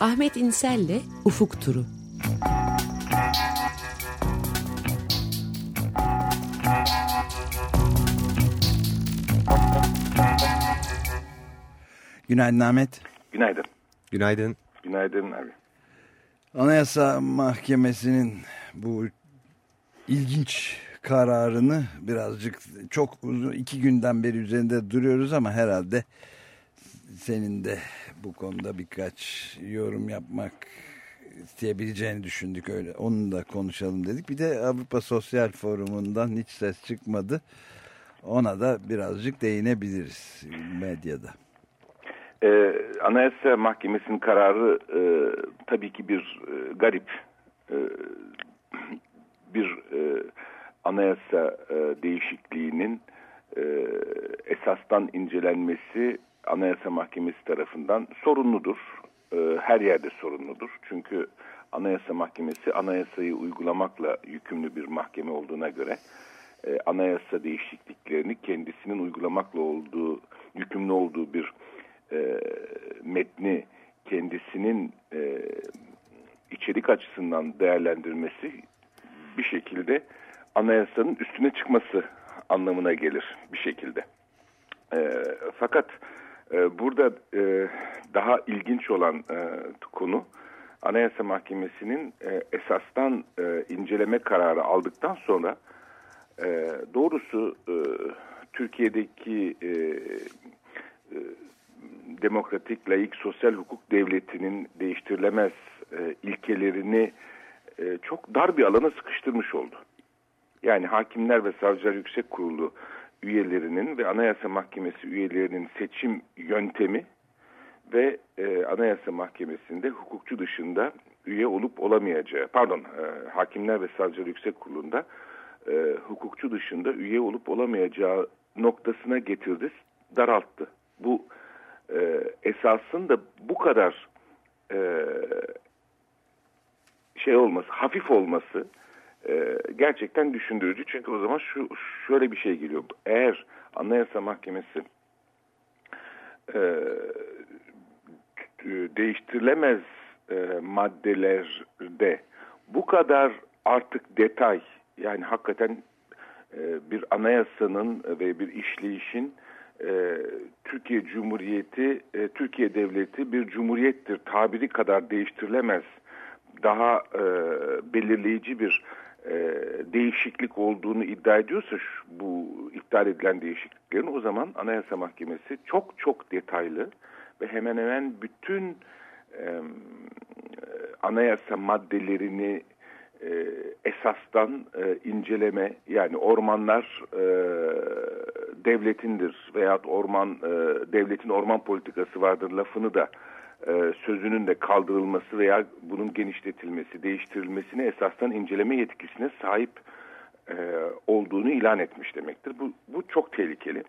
Ahmet İnsel'le Ufuk Turu. Günaydın Ahmet. Günaydın. Günaydın. Günaydın abi. Anayasa Mahkemesi'nin bu ilginç kararını birazcık çok uzun iki günden beri üzerinde duruyoruz ama herhalde senin de bu konuda birkaç yorum yapmak isteyebileceğini düşündük öyle. Onu da konuşalım dedik. Bir de Avrupa Sosyal Forumu'ndan hiç ses çıkmadı. Ona da birazcık değinebiliriz medyada. Ee, Anayasa Mahkemesi'nin kararı e, tabii ki bir e, garip e, bir e, anayasa e, değişikliğinin e, esastan incelenmesi Anayasa Mahkemesi tarafından sorunludur. E, her yerde sorunludur. Çünkü Anayasa Mahkemesi anayasayı uygulamakla yükümlü bir mahkeme olduğuna göre e, anayasa değişikliklerini kendisinin uygulamakla olduğu, yükümlü olduğu bir e, metni kendisinin e, içerik açısından değerlendirmesi bir şekilde anayasanın üstüne çıkması anlamına gelir bir şekilde. E, fakat e, burada e, daha ilginç olan e, konu Anayasa Mahkemesi'nin e, esastan inceleme kararı aldıktan sonra doğrusu Türkiye'deki demokratik, layık, sosyal hukuk devletinin değiştirilemez ilkelerini çok dar bir alana sıkıştırmış oldu. Yani Hakimler ve Savcılar Yüksek Kurulu üyelerinin ve Anayasa Mahkemesi üyelerinin seçim yöntemi ve e, Anayasa Mahkemesi'nde hukukçu dışında üye olup olamayacağı, pardon e, Hakimler ve Savcılar Yüksek Kurulu'nda e, hukukçu dışında üye olup olamayacağı noktasına getirdi, daralttı. Bu e, esasın da bu kadar e, şey olması, hafif olması e, gerçekten düşündürücü. Çünkü o zaman şu şöyle bir şey geliyor. Eğer Anayasa Mahkemesi e, değiştirilemez e, maddelerde bu kadar artık detay yani hakikaten e, bir anayasanın ve bir işleyişin e, Türkiye Cumhuriyeti, e, Türkiye Devleti bir cumhuriyettir tabiri kadar değiştirilemez daha e, belirleyici bir e, değişiklik olduğunu iddia ediyorsa şu, bu iptal edilen değişikliklerin o zaman Anayasa Mahkemesi çok çok detaylı ve hemen hemen bütün e, anayasa maddelerini e, esastan e, inceleme yani ormanlar e, devletindir veyahut orman e, devletin orman politikası vardır lafını da e, sözünün de kaldırılması veya bunun genişletilmesi, değiştirilmesini esastan inceleme yetkisine sahip e, olduğunu ilan etmiş demektir. Bu, bu çok tehlikeli.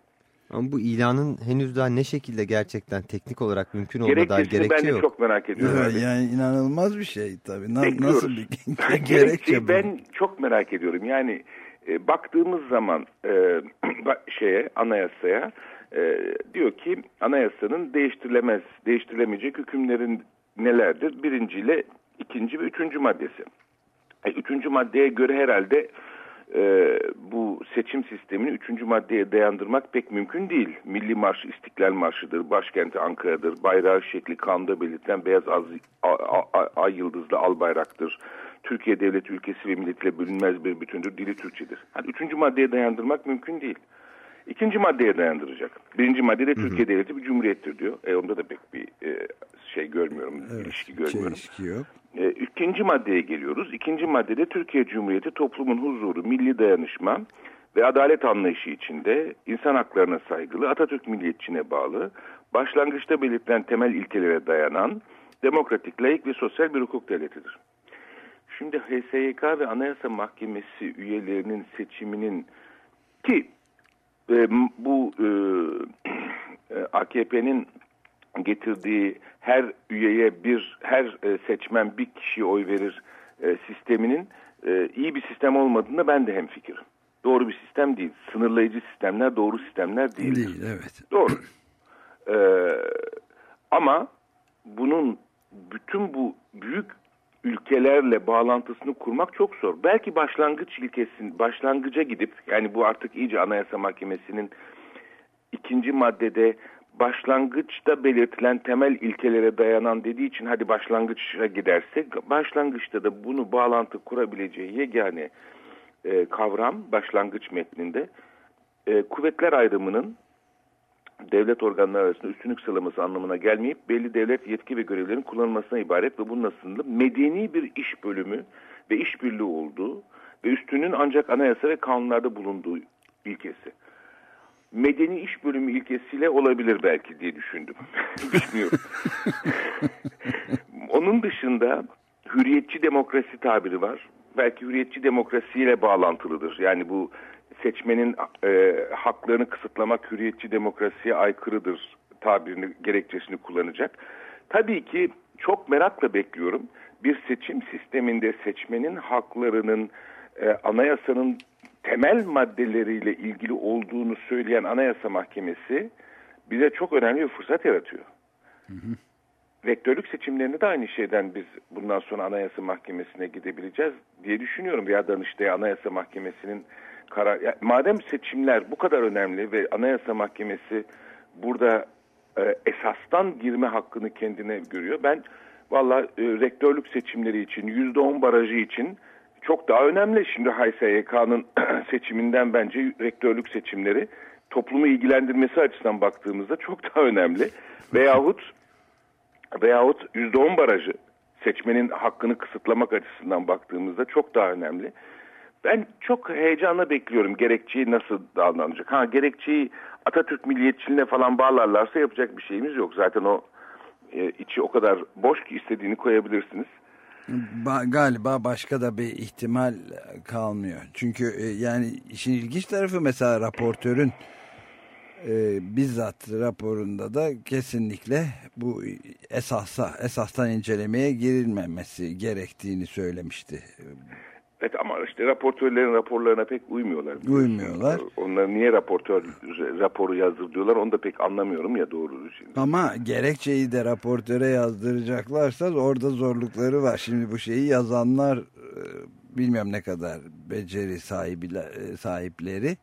Ama bu ilanın henüz daha ne şekilde gerçekten teknik olarak mümkün olduğuna dair gerekçe ben de yok. çok merak ediyorum. Evet, yani inanılmaz bir şey tabii. Na, nasıl bir gerekçe bu? Ben çok merak ediyorum. Yani e, baktığımız zaman e, şeye anayasaya e, diyor ki anayasanın değiştirilemez, değiştirilemeyecek hükümlerin nelerdir? Birinciyle ikinci ve üçüncü maddesi. E, üçüncü maddeye göre herhalde e, bu seçim sistemini üçüncü maddeye dayandırmak pek mümkün değil. Milli Marş İstiklal Marşı'dır, başkenti Ankara'dır, bayrağı şekli kanda belirtilen beyaz az, ay, ay yıldızlı al bayraktır. Türkiye devlet ülkesi ve milletiyle bölünmez bir bütündür, dili Türkçedir. Yani üçüncü maddeye dayandırmak mümkün değil. İkinci maddeye dayandıracak. Birinci maddede Türkiye hı hı. devleti bir cumhuriyettir diyor. E onda da pek bir e, şey görmüyorum, evet, ilişki görmüyorum. Ilişki yok. E, ikinci maddeye geliyoruz. İkinci maddede Türkiye Cumhuriyeti toplumun huzuru, milli dayanışma ve adalet anlayışı içinde insan haklarına saygılı, Atatürk milliyetçine bağlı, başlangıçta belirtilen temel ilkelere dayanan demokratik, layık ve sosyal bir hukuk devletidir. Şimdi HSYK ve Anayasa Mahkemesi üyelerinin seçiminin ki e, bu e, AKP'nin getirdiği her üyeye bir her e, seçmen bir kişiye oy verir e, sisteminin e, iyi bir sistem olmadığında ben de hemfikirim. Doğru bir sistem değil. Sınırlayıcı sistemler doğru sistemler değil. Değil evet. Doğru. Ee, ama bunun bütün bu büyük ülkelerle bağlantısını kurmak çok zor. Belki başlangıç ilkesin başlangıca gidip yani bu artık iyice Anayasa Mahkemesi'nin ikinci maddede başlangıçta belirtilen temel ilkelere dayanan dediği için hadi başlangıça gidersek başlangıçta da bunu bağlantı kurabileceği yegane e, kavram başlangıç metninde e, kuvvetler ayrımının devlet organları arasında üstünlük sağlaması anlamına gelmeyip belli devlet yetki ve görevlerin kullanılmasına ibaret ve bunun aslında medeni bir iş bölümü ve işbirliği olduğu ve üstünün ancak anayasa ve kanunlarda bulunduğu ilkesi. Medeni iş bölümü ilkesiyle olabilir belki diye düşündüm. Bilmiyorum. Onun dışında hürriyetçi demokrasi tabiri var. Belki hürriyetçi demokrasiyle bağlantılıdır. Yani bu seçmenin e, haklarını kısıtlamak hürriyetçi demokrasiye aykırıdır tabirini, gerekçesini kullanacak. Tabii ki çok merakla bekliyorum. Bir seçim sisteminde seçmenin haklarının e, anayasanın temel maddeleriyle ilgili olduğunu söyleyen Anayasa Mahkemesi bize çok önemli bir fırsat yaratıyor. Hı hı. Rektörlük seçimlerinde de aynı şeyden biz bundan sonra Anayasa Mahkemesi'ne gidebileceğiz diye düşünüyorum. Veya Danıştay Anayasa Mahkemesi'nin karar... Yani madem seçimler bu kadar önemli ve Anayasa Mahkemesi burada e, esastan girme hakkını kendine görüyor. Ben valla e, rektörlük seçimleri için, %10 barajı için çok daha önemli. Şimdi HSYK'nın seçiminden bence rektörlük seçimleri toplumu ilgilendirmesi açısından baktığımızda çok daha önemli. Veyahut veyahut %10 barajı seçmenin hakkını kısıtlamak açısından baktığımızda çok daha önemli. Ben çok heyecanla bekliyorum gerekçeyi nasıl davranacak. Ha gerekçeyi Atatürk milliyetçiliğine falan bağlarlarsa yapacak bir şeyimiz yok. Zaten o e, içi o kadar boş ki istediğini koyabilirsiniz. Ba galiba başka da bir ihtimal kalmıyor. Çünkü e, yani işin ilginç tarafı mesela raportörün e, bizzat raporunda da kesinlikle bu esasa esastan incelemeye girilmemesi gerektiğini söylemişti. Evet ama işte raportörlerin raporlarına pek uymuyorlar. Uymuyorlar. Onlar niye raportör raporu yazdırıyorlar onu da pek anlamıyorum ya doğru. Şimdi. Ama gerekçeyi de raportöre yazdıracaklarsa orada zorlukları var. Şimdi bu şeyi yazanlar e, bilmiyorum ne kadar beceri sahibi, e, sahipleri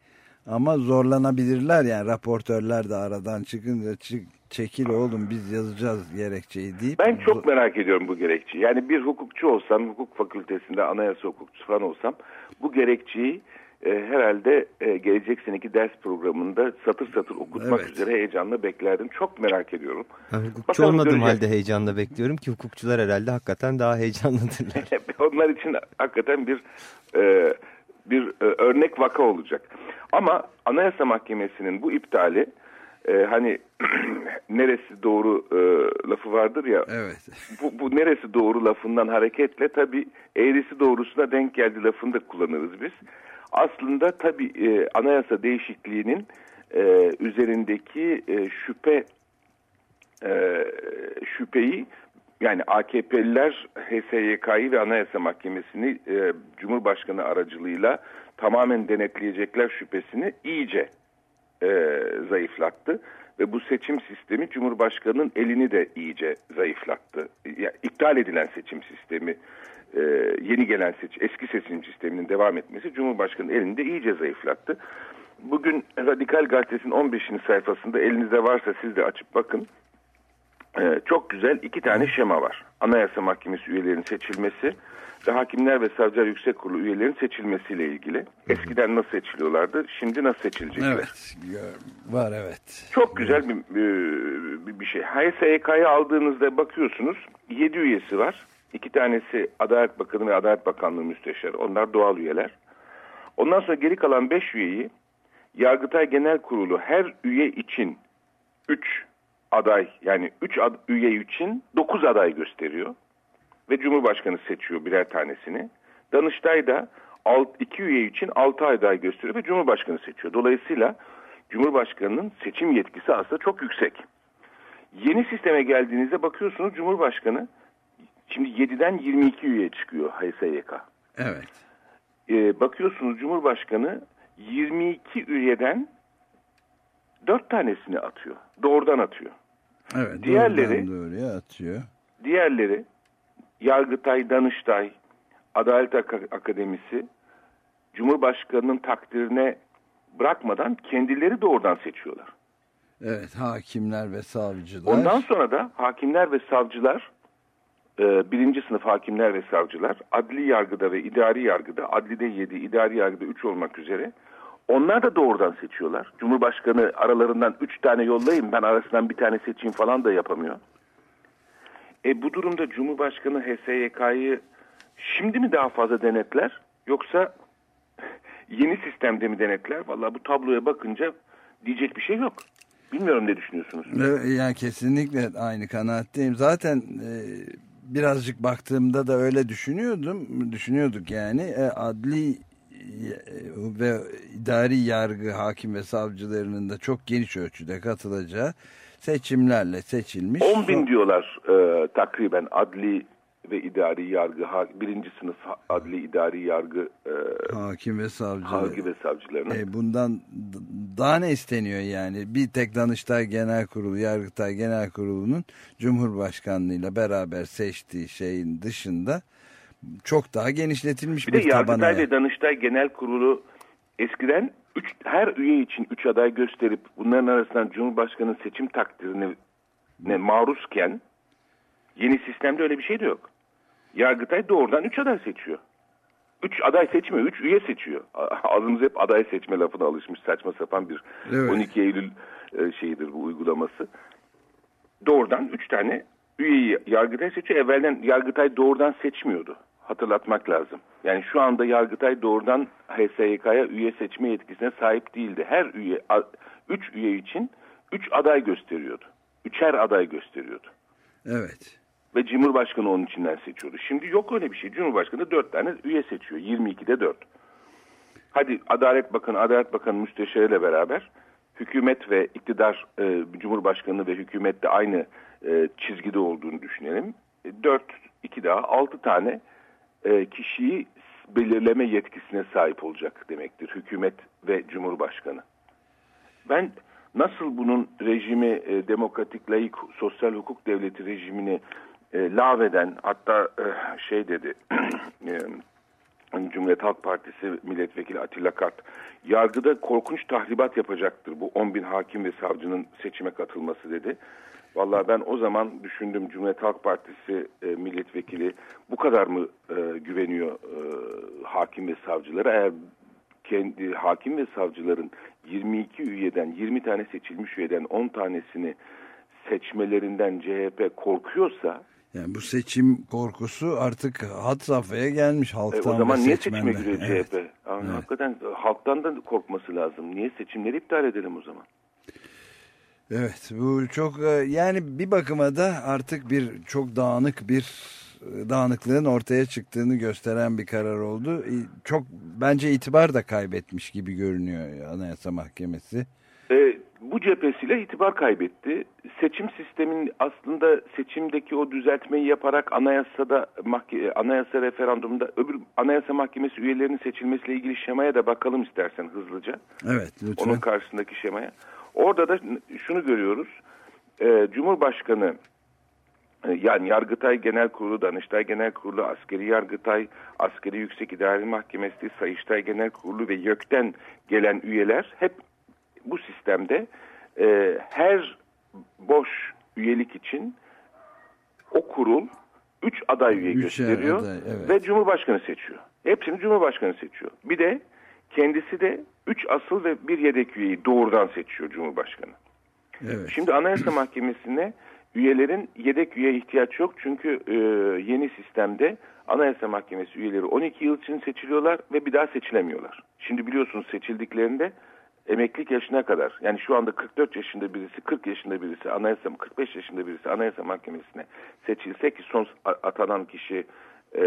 ama zorlanabilirler yani raportörler de aradan çıkınca çık, çekil oğlum biz yazacağız gerekçeyi deyip. Ben çok merak ediyorum bu gerekçeyi. Yani bir hukukçu olsam, hukuk fakültesinde anayasa hukukçusu falan olsam bu gerekçeyi e, herhalde e, gelecek seneki ders programında satır satır okutmak evet. üzere heyecanla beklerdim. Çok merak ediyorum. Ben hukukçu Bakalım olmadığım göreceğiz. halde heyecanla bekliyorum ki hukukçular herhalde hakikaten daha heyecanlıdırlar. Onlar için hakikaten bir e, bir e, örnek vaka olacak. Ama Anayasa Mahkemesi'nin bu iptali e, hani neresi doğru e, lafı vardır ya. Evet. Bu, bu neresi doğru lafından hareketle tabii eğrisi doğrusuna denk geldi lafını da kullanırız biz. Aslında tabii e, anayasa değişikliğinin e, üzerindeki e, şüphe e, şüpheyi yani AKP'liler HSYK'yı ve Anayasa Mahkemesi'ni e, Cumhurbaşkanı aracılığıyla tamamen denetleyecekler şüphesini iyice e, zayıflattı. Ve bu seçim sistemi Cumhurbaşkanı'nın elini de iyice zayıflattı. Yani iptal edilen seçim sistemi, e, yeni gelen seç, eski seçim sisteminin devam etmesi Cumhurbaşkanı'nın elini de iyice zayıflattı. Bugün Radikal Gazetesi'nin 15. sayfasında elinizde varsa siz de açıp bakın. Ee, çok güzel iki tane şema var. Anayasa Mahkemesi üyelerinin seçilmesi ve Hakimler ve Savcılar Yüksek Kurulu üyelerinin seçilmesiyle ilgili. Eskiden nasıl seçiliyorlardı, şimdi nasıl seçilecekler? Evet, var evet. Çok güzel bir, bir, bir şey. HSYK'yı aldığınızda bakıyorsunuz, 7 üyesi var. İki tanesi Adalet Bakanı ve Adalet Bakanlığı Müsteşarı. Onlar doğal üyeler. Ondan sonra geri kalan 5 üyeyi Yargıtay Genel Kurulu her üye için 3 aday yani 3 ad, üye için 9 aday gösteriyor. Ve Cumhurbaşkanı seçiyor birer tanesini. Danıştay da 2 üye için 6 aday gösteriyor ve Cumhurbaşkanı seçiyor. Dolayısıyla Cumhurbaşkanının seçim yetkisi aslında çok yüksek. Yeni sisteme geldiğinizde bakıyorsunuz Cumhurbaşkanı şimdi 7'den 22 üye çıkıyor HSYK. Evet. Ee, bakıyorsunuz Cumhurbaşkanı 22 üyeden 4 tanesini atıyor. Doğrudan atıyor. Evet, diğerleri doğruya atıyor. Diğerleri Yargıtay, Danıştay, Adalet Akademisi Cumhurbaşkanı'nın takdirine bırakmadan kendileri doğrudan seçiyorlar. Evet hakimler ve savcılar. Ondan sonra da hakimler ve savcılar e, birinci sınıf hakimler ve savcılar adli yargıda ve idari yargıda adlide 7 idari yargıda 3 olmak üzere onlar da doğrudan seçiyorlar. Cumhurbaşkanı aralarından 3 tane yollayayım ben arasından bir tane seçeyim falan da yapamıyor. E, bu durumda Cumhurbaşkanı HSYK'yı şimdi mi daha fazla denetler yoksa yeni sistemde mi denetler? Valla bu tabloya bakınca diyecek bir şey yok. Bilmiyorum ne düşünüyorsunuz? Yani kesinlikle aynı kanaatteyim. Zaten e, birazcık baktığımda da öyle düşünüyordum. Düşünüyorduk yani. E, adli ve idari yargı hakim ve savcılarının da çok geniş ölçüde katılacağı seçimlerle seçilmiş. 10 bin diyorlar e, takriben adli ve idari yargı, birinci sınıf adli idari yargı e, hakim ve savcı hakim ve savcılarına. E, bundan daha ne isteniyor yani? Bir tek Danıştay Genel Kurulu, Yargıtay Genel Kurulu'nun Cumhurbaşkanlığıyla beraber seçtiği şeyin dışında çok daha genişletilmiş bir, bir de Yargıtay ve Danıştay Genel Kurulu eskiden üç, her üye için üç aday gösterip bunların arasından Cumhurbaşkanı seçim takdirine ne maruzken yeni sistemde öyle bir şey de yok. Yargıtay doğrudan üç aday seçiyor. Üç aday seçmiyor, üç üye seçiyor. Ağzımız hep aday seçme lafına alışmış. Saçma sapan bir evet. 12 Eylül e, şeyidir bu uygulaması. Doğrudan üç tane üyeyi Yargıtay seçiyor. Evvelden Yargıtay doğrudan seçmiyordu. Hatırlatmak lazım. Yani şu anda Yargıtay doğrudan HSYK'ya üye seçme yetkisine sahip değildi. Her üye, üç üye için üç aday gösteriyordu. Üçer aday gösteriyordu. Evet. Ve Cumhurbaşkanı onun içinden seçiyordu. Şimdi yok öyle bir şey. Cumhurbaşkanı dört tane üye seçiyor. 22'de dört. Hadi Adalet Bakanı, Adalet Bakanı müsteşarıyla beraber hükümet ve iktidar, e, Cumhurbaşkanı ve hükümet de aynı e, çizgide olduğunu düşünelim. E, dört, iki daha altı tane e, kişiyi belirleme yetkisine sahip olacak demektir. Hükümet ve Cumhurbaşkanı. Ben nasıl bunun rejimi e, demokratik, layık, sosyal hukuk devleti rejimini e, lağveden hatta e, şey dedi Cumhuriyet Halk Partisi milletvekili Atilla Kart yargıda korkunç tahribat yapacaktır bu 10 bin hakim ve savcının seçime katılması dedi. Vallahi ben o zaman düşündüm Cumhuriyet Halk Partisi e, milletvekili bu kadar mı e, güveniyor e, hakim ve savcılara? Eğer kendi hakim ve savcıların 22 üyeden 20 tane seçilmiş üyeden 10 tanesini seçmelerinden CHP korkuyorsa yani bu seçim korkusu artık hat safhaya gelmiş halktan e, O zaman niye seçime giriyor evet. CHP? Yani evet. Hakikaten halktan da korkması lazım. Niye seçimleri iptal edelim o zaman? Evet bu çok e, yani bir bakıma da artık bir çok dağınık bir e, dağınıklığın ortaya çıktığını gösteren bir karar oldu. Çok bence itibar da kaybetmiş gibi görünüyor Anayasa Mahkemesi. E, bu cephesiyle itibar kaybetti. Seçim sistemin aslında seçimdeki o düzeltmeyi yaparak anayasada anayasa referandumunda öbür anayasa mahkemesi üyelerinin seçilmesiyle ilgili şemaya da bakalım istersen hızlıca. Evet lütfen. Onun karşısındaki şemaya. Orada da şunu görüyoruz. E, Cumhurbaşkanı yani Yargıtay Genel Kurulu, Danıştay Genel Kurulu, Askeri Yargıtay, Askeri Yüksek İdari Mahkemesi, Sayıştay Genel Kurulu ve YÖK'ten gelen üyeler hep bu sistemde e, her boş üyelik için o kurul üç aday üye gösteriyor aday, evet. ve Cumhurbaşkanı seçiyor. Hepsini Cumhurbaşkanı seçiyor. Bir de kendisi de üç asıl ve bir yedek üyeyi doğrudan seçiyor Cumhurbaşkanı. Evet. Şimdi Anayasa Mahkemesi'ne üyelerin yedek üye ihtiyaç yok. Çünkü e, yeni sistemde Anayasa Mahkemesi üyeleri 12 yıl için seçiliyorlar ve bir daha seçilemiyorlar. Şimdi biliyorsunuz seçildiklerinde emeklilik yaşına kadar yani şu anda 44 yaşında birisi 40 yaşında birisi anayasa 45 yaşında birisi anayasa mahkemesine seçilse ki son atanan kişi e,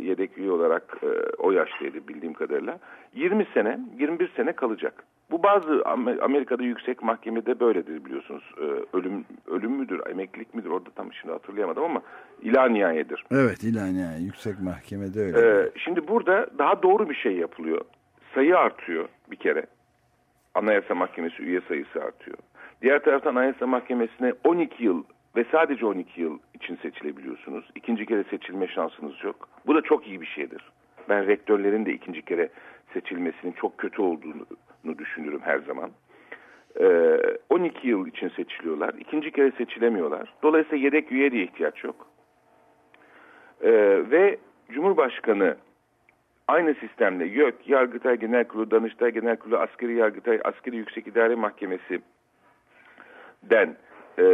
yedek üye olarak e, o yaştaydı bildiğim kadarıyla 20 sene 21 sene kalacak. Bu bazı Amerika'da yüksek mahkemede böyledir biliyorsunuz. E, ölüm ölüm müdür, emeklilik midir orada tam şimdi hatırlayamadım ama ilaniyedir. Evet ilaniye yüksek mahkemede öyle. E, şimdi burada daha doğru bir şey yapılıyor. Sayı artıyor bir kere. Anayasa Mahkemesi üye sayısı artıyor. Diğer taraftan Anayasa Mahkemesi'ne 12 yıl ve sadece 12 yıl için seçilebiliyorsunuz. İkinci kere seçilme şansınız yok. Bu da çok iyi bir şeydir. Ben rektörlerin de ikinci kere seçilmesinin çok kötü olduğunu düşünürüm her zaman. 12 yıl için seçiliyorlar. İkinci kere seçilemiyorlar. Dolayısıyla yedek üye diye ihtiyaç yok. Ve Cumhurbaşkanı aynı sistemle YÖK, Yargıtay Genel Kurulu, Danıştay Genel Kurulu, Askeri Yargıtay, Askeri Yüksek İdare Mahkemesi den e,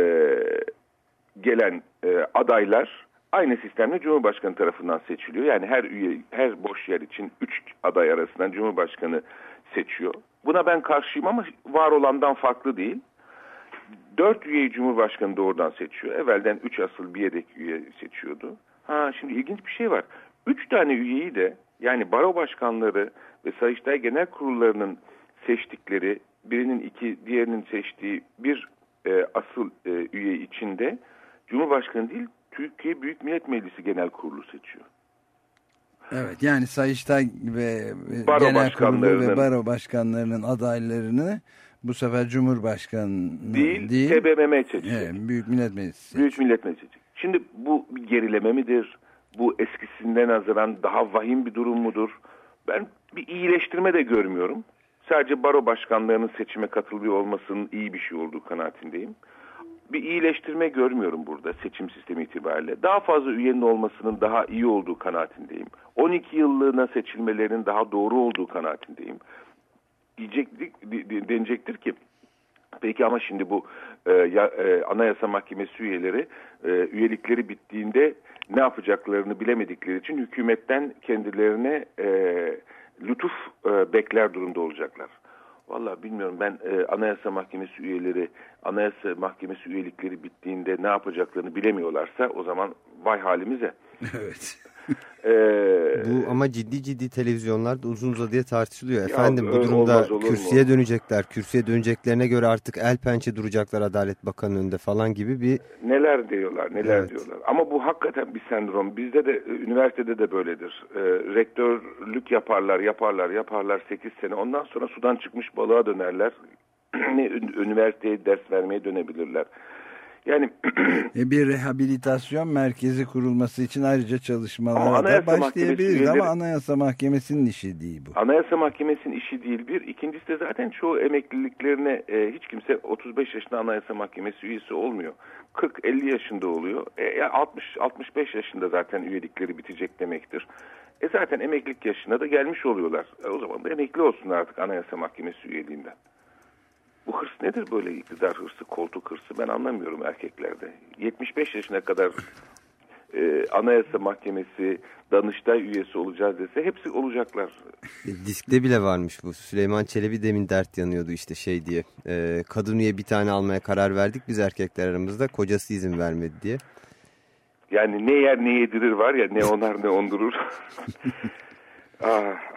gelen e, adaylar aynı sistemle Cumhurbaşkanı tarafından seçiliyor. Yani her üye, her boş yer için 3 aday arasından Cumhurbaşkanı seçiyor. Buna ben karşıyım ama var olandan farklı değil. Dört üyeyi Cumhurbaşkanı doğrudan seçiyor. Evvelden üç asıl bir yedek üye seçiyordu. Ha şimdi ilginç bir şey var. Üç tane üyeyi de yani baro başkanları ve Sayıştay Genel Kurullarının seçtikleri birinin iki diğerinin seçtiği bir e, asıl e, üye içinde Cumhurbaşkanı değil Türkiye Büyük Millet Meclisi Genel Kurulu seçiyor. Evet yani Sayıştay ve baro Genel Kurulu ve Baro Başkanlarının adaylarını bu sefer Cumhurbaşkanı değil, değil TBMM seçecek. Evet, Büyük Millet Meclisi seçecek. Büyük Millet Meclisi seçecek. Şimdi bu bir gerileme midir? Bu eskisinden nazaran daha vahim bir durum mudur? Ben bir iyileştirme de görmüyorum. Sadece baro başkanlarının seçime katılıyor olmasının iyi bir şey olduğu kanaatindeyim. Bir iyileştirme görmüyorum burada seçim sistemi itibariyle. Daha fazla üyenin olmasının daha iyi olduğu kanaatindeyim. 12 yıllığına seçilmelerin daha doğru olduğu kanaatindeyim. Diyecek, denecektir ki Peki ama şimdi bu e, ya, e, Anayasa Mahkemesi üyeleri e, üyelikleri bittiğinde ne yapacaklarını bilemedikleri için hükümetten kendilerine e, lütuf e, bekler durumda olacaklar. Valla bilmiyorum ben e, Anayasa Mahkemesi üyeleri, Anayasa Mahkemesi üyelikleri bittiğinde ne yapacaklarını bilemiyorlarsa o zaman vay halimize. Evet. Ee, bu ama ciddi ciddi televizyonlarda uzun uzadıya tartışılıyor. Efendim bu durumda kürsüye mu? dönecekler. Kürsüye döneceklerine göre artık el pençe duracaklar Adalet Bakanı önünde falan gibi bir... Neler diyorlar neler evet. diyorlar. Ama bu hakikaten bir sendrom. Bizde de üniversitede de böyledir. Ee, rektörlük yaparlar yaparlar yaparlar 8 sene. Ondan sonra sudan çıkmış balığa dönerler. üniversiteye ders vermeye dönebilirler. Yani e, bir rehabilitasyon merkezi kurulması için ayrıca çalışmalara da başlayabiliriz ama Anayasa Mahkemesi'nin işi değil bu. Anayasa Mahkemesi'nin işi değil bir. İkincisi de zaten çoğu emekliliklerine e, hiç kimse 35 yaşında Anayasa Mahkemesi üyesi olmuyor. 40-50 yaşında oluyor. E, 60-65 yaşında zaten üyelikleri bitecek demektir. E zaten emeklilik yaşına da gelmiş oluyorlar. E, o zaman da emekli olsunlar artık Anayasa Mahkemesi üyeliğinden. Bu hırs nedir böyle iktidar hırsı, koltuk hırsı ben anlamıyorum erkeklerde. 75 yaşına kadar e, Anayasa Mahkemesi Danıştay üyesi olacağız dese hepsi olacaklar. E, diskte bile varmış bu. Süleyman Çelebi demin dert yanıyordu işte şey diye. E, kadın üye bir tane almaya karar verdik biz erkekler aramızda. Kocası izin vermedi diye. Yani ne yer ne yedirir var ya ne onar ne ondurur. ah,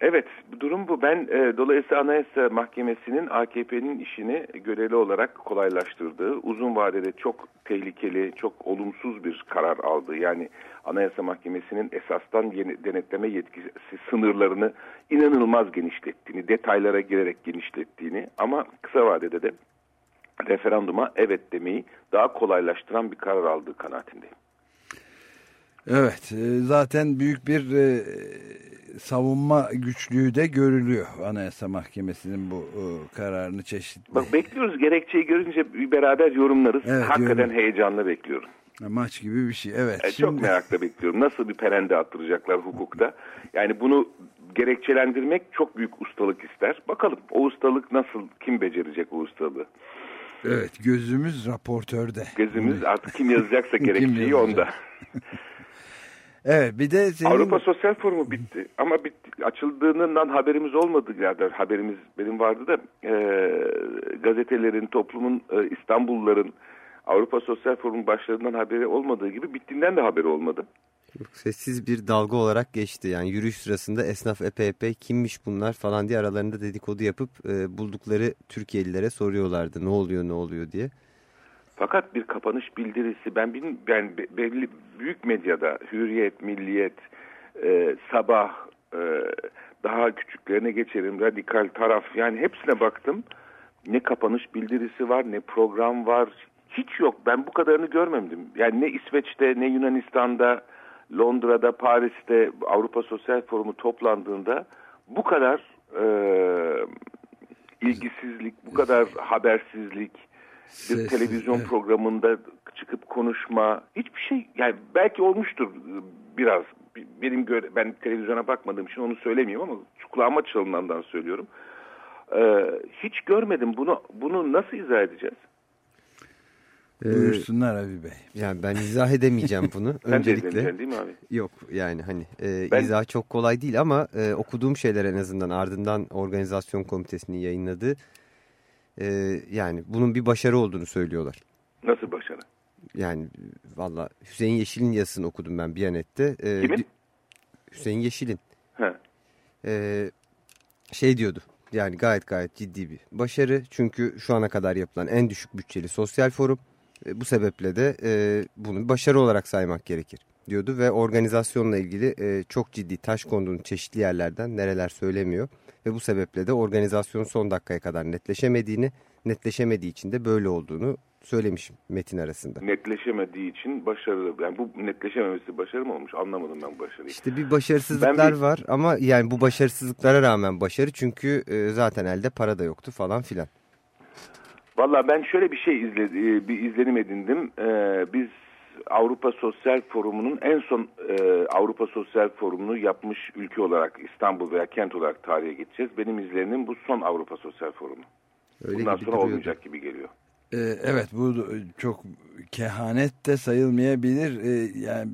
Evet, durum bu. Ben e, dolayısıyla Anayasa Mahkemesi'nin AKP'nin işini göreli olarak kolaylaştırdığı, uzun vadede çok tehlikeli, çok olumsuz bir karar aldı. Yani Anayasa Mahkemesi'nin esastan yeni, denetleme yetkisi sınırlarını inanılmaz genişlettiğini, detaylara girerek genişlettiğini ama kısa vadede de referanduma evet demeyi daha kolaylaştıran bir karar aldığı kanaatindeyim. Evet, e, zaten büyük bir e, savunma güçlüğü de görülüyor Anayasa Mahkemesi'nin bu e, kararını çeşitli. Bak bekliyoruz gerekçeyi görünce beraber yorumlarız. Evet, Hakikaten yorum. heyecanla bekliyorum. Maç gibi bir şey evet. Yani Şimdi... Çok merakla bekliyorum. Nasıl bir perende attıracaklar hukukta. Yani bunu gerekçelendirmek çok büyük ustalık ister. Bakalım o ustalık nasıl, kim becerecek o ustalığı? Evet gözümüz raportörde. Gözümüz artık kim yazacaksa gerekçeyi kim yazacak? onda. Evet bir de senin... Avrupa Sosyal Forumu bitti ama bitti, açıldığından haberimiz olmadı yani haberimiz benim vardı da e, gazetelerin, toplumun, e, İstanbulluların Avrupa Sosyal Forumu başlarından haberi olmadığı gibi bittiğinden de haberi olmadı. Yok, sessiz bir dalga olarak geçti yani yürüyüş sırasında esnaf epey epey kimmiş bunlar falan diye aralarında dedikodu yapıp e, buldukları Türkiye'lilere soruyorlardı ne oluyor ne oluyor diye. Fakat bir kapanış bildirisi ben bin, ben belli büyük medyada Hürriyet, Milliyet, e, Sabah, e, daha küçüklerine geçerim, Radikal, Taraf yani hepsine baktım. Ne kapanış bildirisi var, ne program var, hiç yok. Ben bu kadarını görmedim. Yani ne İsveç'te ne Yunanistan'da, Londra'da, Paris'te Avrupa Sosyal Forumu toplandığında bu kadar e, ilgisizlik, bu kadar habersizlik, bir televizyon evet. programında çıkıp konuşma, hiçbir şey yani belki olmuştur biraz. Benim göre, ben televizyona bakmadığım için onu söylemiyorum ama kulağıma çalınandan söylüyorum. Ee, hiç görmedim bunu. Bunu nasıl izah edeceğiz? Ee, Buyursunlar abi Bey. Yani ben izah edemeyeceğim bunu. Öncelikle. Sen değil mi abi? Yok yani hani e, ben... izah çok kolay değil ama e, okuduğum şeyler en azından ardından organizasyon komitesinin yayınladığı e, yani bunun bir başarı olduğunu söylüyorlar. Nasıl başarı? Yani valla Hüseyin Yeşil'in yazısını okudum ben Biyanet'te. E, Kimin? Hüseyin Yeşil'in. E, şey diyordu yani gayet gayet ciddi bir başarı. Çünkü şu ana kadar yapılan en düşük bütçeli sosyal forum. E, bu sebeple de e, bunu başarı olarak saymak gerekir diyordu. Ve organizasyonla ilgili e, çok ciddi taş konduğunu çeşitli yerlerden nereler söylemiyor. Ve bu sebeple de organizasyonun son dakikaya kadar netleşemediğini, netleşemediği için de böyle olduğunu söylemiş metin arasında. Netleşemediği için başarılı. Yani bu netleşememesi başarı mı olmuş? Anlamadım ben başarıyı. İşte bir başarısızlıklar bir... var ama yani bu başarısızlıklara rağmen başarı çünkü e, zaten elde para da yoktu falan filan. Valla ben şöyle bir şey izledi, bir izlenim edindim. Ee, biz Avrupa Sosyal Forumu'nun en son e, Avrupa Sosyal Forumu'nu yapmış ülke olarak İstanbul veya kent olarak tarihe geçeceğiz. Benim izlenimim bu son Avrupa Sosyal Forumu. Öyle Bundan sonra duruyordu. olmayacak gibi geliyor. Ee, evet bu çok kehanet de sayılmayabilir. Ee, yani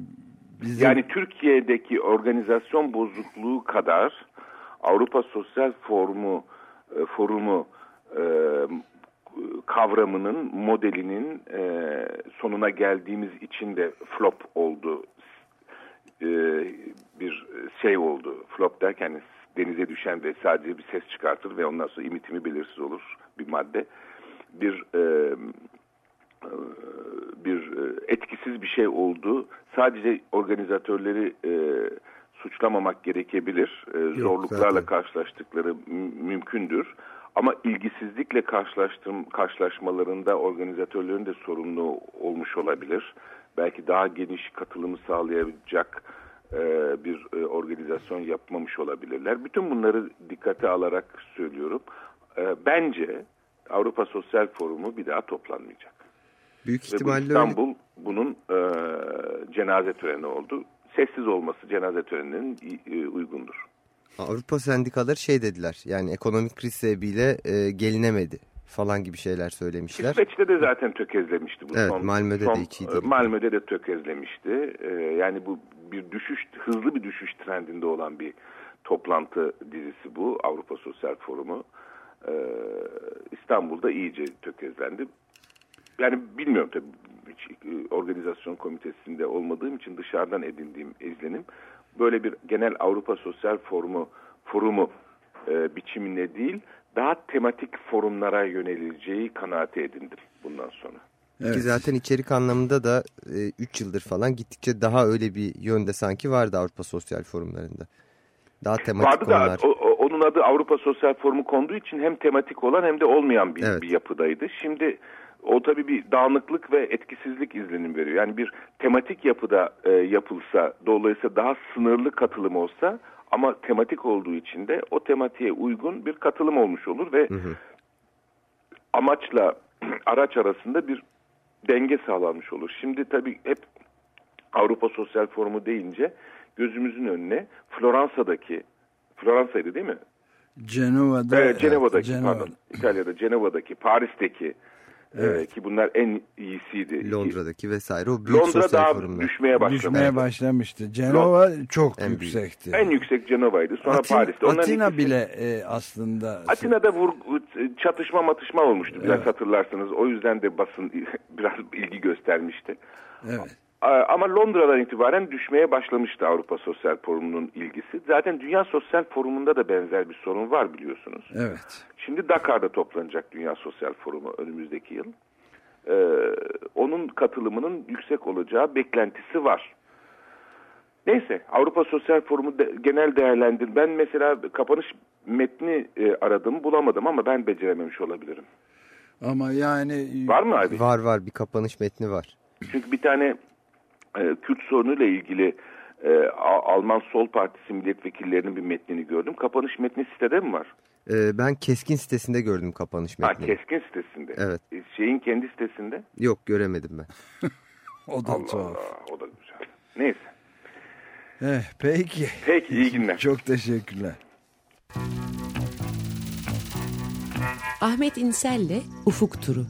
bizim... yani Türkiye'deki organizasyon bozukluğu kadar Avrupa Sosyal Forumu e, forumu e, kavramının modelinin e, sonuna geldiğimiz için de flop oldu e, bir şey oldu. Flop derken denize düşen ve sadece bir ses çıkartır ve ondan sonra imitimi belirsiz olur bir madde bir e, e, bir e, etkisiz bir şey oldu. Sadece organizatörleri e, suçlamamak gerekebilir. E, Yok, zorluklarla zaten. karşılaştıkları mümkündür. Ama ilgisizlikle karşılaştırm karşılaşmalarında organizatörlerin de sorumlu olmuş olabilir. Belki daha geniş katılımı sağlayacak e, bir e, organizasyon yapmamış olabilirler. Bütün bunları dikkate alarak söylüyorum. E, bence Avrupa Sosyal Forumu bir daha toplanmayacak. Büyük ihtimalle Ve bu İstanbul öyle... bunun e, cenaze töreni oldu. Sessiz olması cenaze töreninin e, uygundur. Avrupa sendikaları şey dediler yani ekonomik kriz sebebiyle e, gelinemedi falan gibi şeyler söylemişler. İsveç'te de zaten tökezlemişti bu evet, son. Malmö'de son, de içiydi. E, Malmö'de de tökezlemişti. E, yani bu bir düşüş, hızlı bir düşüş trendinde olan bir toplantı dizisi bu Avrupa Sosyal Forumu. Ee, İstanbul'da iyice tökezlendi. Yani bilmiyorum tabii hiç e, organizasyon komitesinde olmadığım için dışarıdan edindiğim izlenim böyle bir genel Avrupa Sosyal Forumu forumu e, biçiminde değil daha tematik forumlara yöneleceği kanaati edindim bundan sonra. Evet. Ki zaten içerik anlamında da 3 e, yıldır falan gittikçe daha öyle bir yönde sanki vardı Avrupa Sosyal Forumlarında. Daha tematik Vardı konular. Da, o, onun adı Avrupa Sosyal Forumu konduğu için hem tematik olan hem de olmayan bir, evet. bir yapıdaydı. Şimdi o tabii bir dağınıklık ve etkisizlik izlenim veriyor. Yani bir tematik yapıda e, yapılsa, dolayısıyla daha sınırlı katılım olsa ama tematik olduğu için de o tematiğe uygun bir katılım olmuş olur ve hı hı. amaçla araç arasında bir denge sağlanmış olur. Şimdi tabii hep Avrupa Sosyal Forumu deyince gözümüzün önüne Floransa'daki Floransa'ydı değil mi? Cenova'da. Evet, Cenova'daki Cenova. pardon. İtalya'da Cenova'daki, Paris'teki Evet. Ki bunlar en iyisiydi. Londra'daki vesaire o büyük Londra sosyal daha forumlar. düşmeye başlamıştı. Düşmeye başlamıştı. Cenova çok en yüksekti. Büyük. En yüksek Cenova'ydı. Sonra Atin, Paris'te. Onların Atina ikisi... bile e, aslında... Atina'da vur, çatışma matışma olmuştu biraz evet. hatırlarsınız. O yüzden de basın biraz ilgi göstermişti. Evet. Ama Londra'dan itibaren düşmeye başlamıştı Avrupa Sosyal Forumu'nun ilgisi. Zaten Dünya Sosyal Forumu'nda da benzer bir sorun var biliyorsunuz. Evet. Şimdi Dakar'da toplanacak Dünya Sosyal Forumu önümüzdeki yıl. Ee, onun katılımının yüksek olacağı beklentisi var. Neyse Avrupa Sosyal Forumu de, genel değerlendir. Ben mesela kapanış metni e, aradım bulamadım ama ben becerememiş olabilirim. Ama yani... Var mı abi? Var var bir kapanış metni var. Çünkü bir tane e, Kürt sorunuyla ilgili e, Alman Sol Partisi milletvekillerinin bir metnini gördüm. Kapanış metni sitede mi var? E, ben Keskin sitesinde gördüm kapanış metnini. Ha, Keskin sitesinde. Evet. E, şeyin kendi sitesinde? Yok göremedim ben. o da Allah tuhaf. Allah, o da güzel. Neyse. Eh, peki. Peki iyi günler. Çok teşekkürler. Ahmet İnsel'le Ufuk Turu.